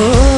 Oh